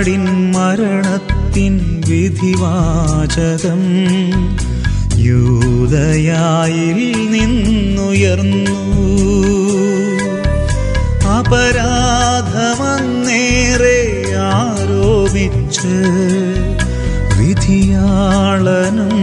കുഞ്ഞാടിൻ മരണത്തിൻ വിധിവാചകം യൂതയായിൽ നിന്നുയർന്നു. അപരാധമന്നേറെ ആരോപിച്ച് വിധിയാളനും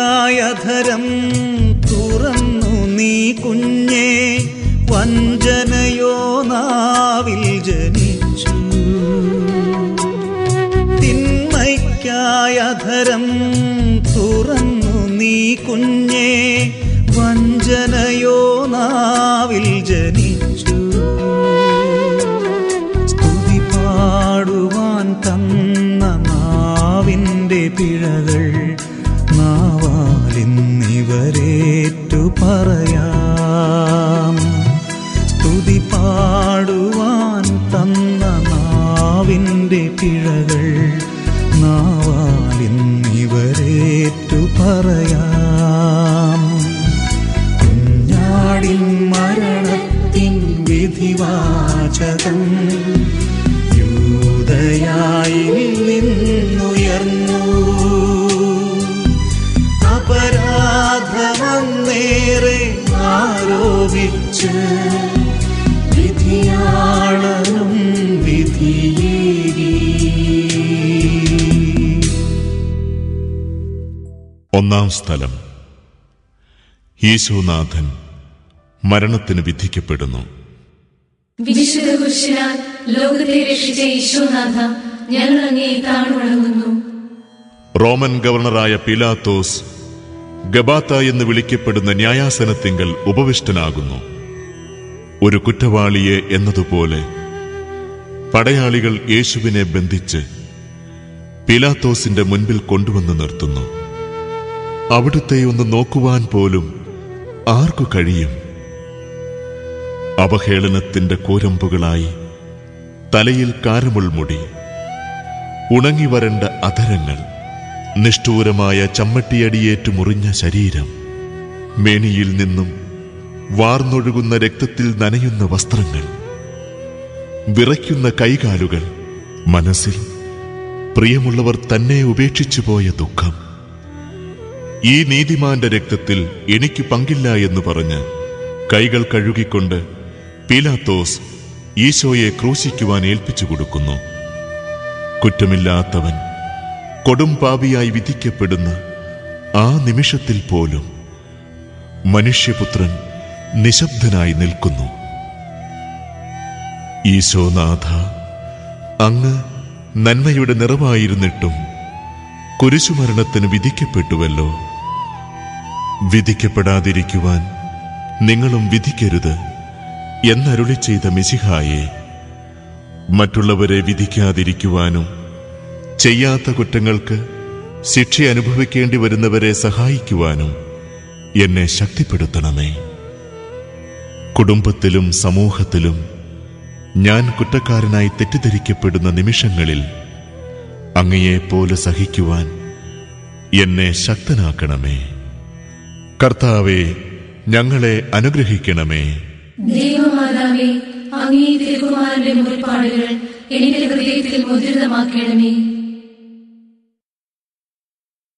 തിന്മയ്ക്കായധരം തുറന്നു നീ കുഞ്ഞേ വഞ്ചനയോ നാവിൽ ജനിച്ചു. തിന്മയ്ക്കായധരം തുറന്നു നീ കുഞ്ഞേ വഞ്ചനയോ പറയാം. കുഞ്ഞാടിൻ മരണത്തിൻ വിധിവാചകം യൂതയായി നിന്നുയർന്നു. അപരാധമന്നേറെ ആരോപിച്ച് ഒന്നാം സ്ഥലം. യേശുനാഥൻ മരണത്തിന് വിധിക്കപ്പെടുന്നു. വിശുദ്ധ കുരിശിനാൽ ലോകത്തെ രക്ഷിച്ച ഈശോനാഥ ഞങ്ങൾ അങ്ങേ താണുവണങ്ങുന്നു റോമൻ ഗവർണറായ പിലാത്തോസ് ഗബാത്ത എന്ന് വിളിക്കപ്പെടുന്ന ന്യായാസനത്തിങ്കൽ ഉപവിഷ്ടനാകുന്നു. ഒരു കുറ്റവാളിയെ എന്നതുപോലെ പടയാളികൾ യേശുവിനെ ബന്ധിച്ച് പിലാത്തോസിന്റെ മുൻപിൽ കൊണ്ടുവന്ന് നിർത്തുന്നു. അവിടുത്തെ ഒന്ന് നോക്കുവാൻ പോലും ആർക്കു കഴിയും? അവഹേളനത്തിന്റെ കോരമ്പുകളായി തലയിൽ കാരമുൾമുടി ഉണങ്ങി വരണ്ട അധരങ്ങൾ നിഷ്ഠൂരമായ ചമ്മട്ടിയടിയേറ്റു മുറിഞ്ഞ ശരീരം മേനിയിൽ നിന്നും വാർന്നൊഴുകുന്ന രക്തത്തിൽ നനയുന്ന വസ്ത്രങ്ങൾ വിറയ്ക്കുന്ന കൈകാലുകൾ മനസ്സിൽ പ്രിയമുള്ളവർ തന്നെ ഉപേക്ഷിച്ചു പോയ ദുഃഖം. ഈ നീതിമാന്റെ രക്തത്തിൽ എനിക്ക് പങ്കില്ല എന്ന് പറഞ്ഞ് കൈകൾ കഴുകിക്കൊണ്ട് പീലാത്തോസ് ഈശോയെ ക്രൂശിക്കുവാൻ ഏൽപ്പിച്ചു കൊടുക്കുന്നു. കുറ്റമില്ലാത്തവൻ കൊടും പാപിയായി വിധിക്കപ്പെടുന്ന ആ നിമിഷത്തിൽ പോലും മനുഷ്യപുത്രൻ നിശബ്ദനായി നിൽക്കുന്നു. ഈശോനാഥ അങ്ങ് നന്മയുടെ നിറവായിരുന്നിട്ടും കുരിശുമരണത്തിന് വിധിക്കപ്പെട്ടുവല്ലോ. വിധിക്കപ്പെടാതിരിക്കുവാൻ നിങ്ങളും വിധിക്കരുത് എന്നരുളി ചെയ്ത മിശിഹായെ മറ്റുള്ളവരെ വിധിക്കാതിരിക്കുവാനും ചെയ്യാത്ത കുറ്റങ്ങൾക്ക് ശിക്ഷ അനുഭവിക്കേണ്ടി വരുന്നവരെ സഹായിക്കുവാനും എന്നെ ശക്തിപ്പെടുത്തണമേ. കുടുംബത്തിലും സമൂഹത്തിലും ഞാൻ കുറ്റക്കാരനായി തെറ്റിദ്ധരിക്കപ്പെടുന്ന നിമിഷങ്ങളിൽ അങ്ങയെപ്പോലെ സഹിക്കുവാൻ എന്നെ ശക്തനാക്കണമേ. കർത്താവെ ഞങ്ങളെ അനുഗ്രഹിക്കണമേ. ദൈവമാതാവേ അങ്ങേ തിരുക്കുമാരന്റെ മുറിപ്പാടുകൾ എന്റെ ഹൃദയത്തിൽ മുദ്രിതമാക്കണമേ